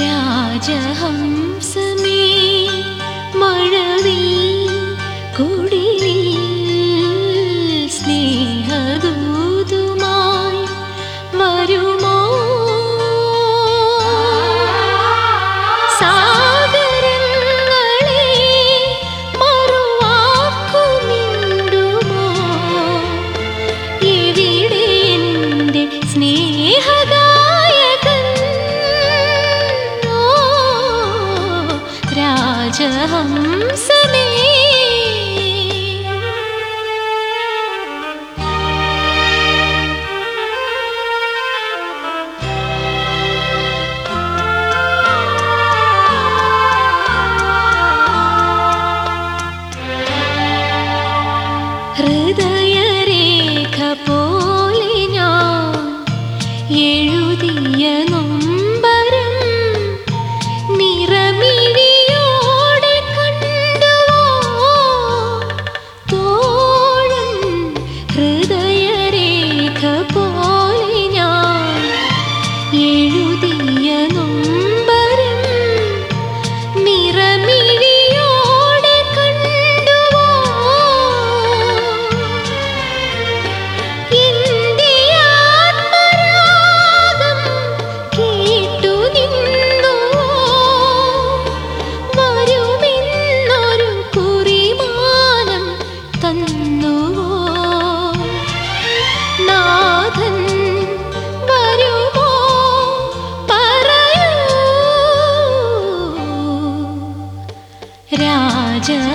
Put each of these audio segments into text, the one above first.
राजहंस Vamos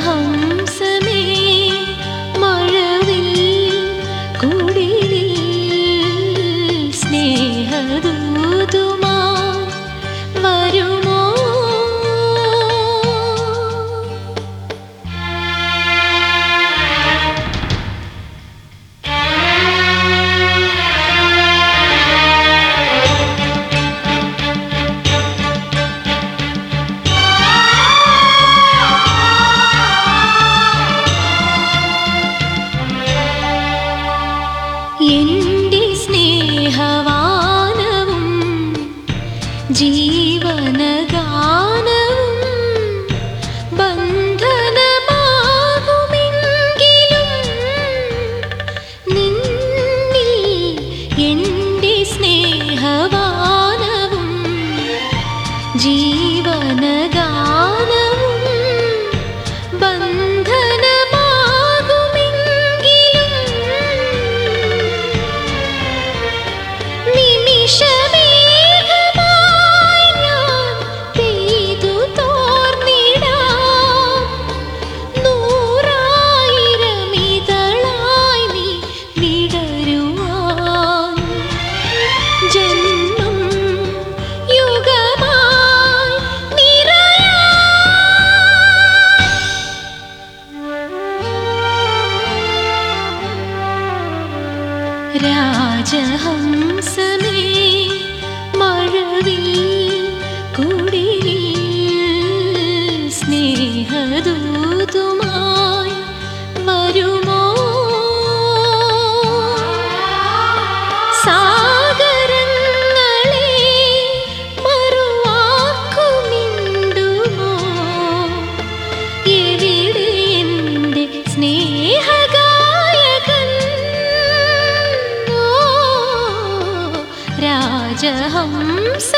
hồng. जीवनगान। राज हम समेत हंस